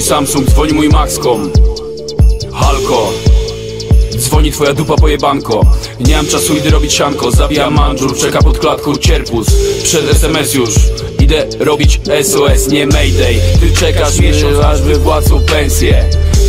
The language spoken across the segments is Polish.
Samsung, dzwoni mój Maxcom. Halko. Dzwoni twoja dupa pojebanko. Nie mam czasu, idę robić sianko. Zabijam mandżur, czeka pod klatką cierpus. Przed SMS już. Idę robić SOS, nie Mayday. Ty czekasz miesiąc, aż wypłacą pensję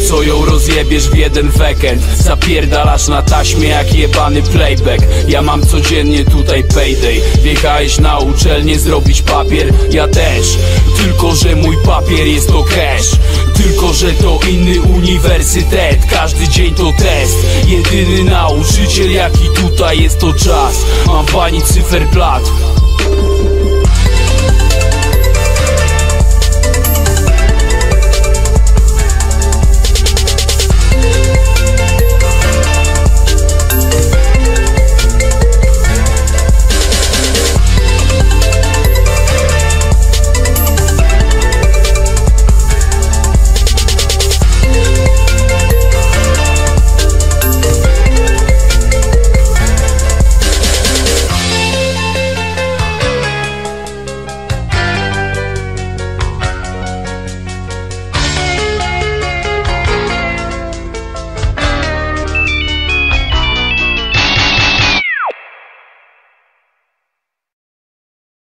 co ją rozjebiesz w jeden weekend? Zapierdalasz na taśmie jak jebany playback. Ja mam codziennie tutaj payday. Wjechałeś na uczelnię zrobić papier? Ja też. Tylko, że mój papier jest to cash. Tylko, że to inny uniwersytet. Każdy dzień to test. Jedyny nauczyciel jaki tutaj jest to czas. Mam pani cyferblat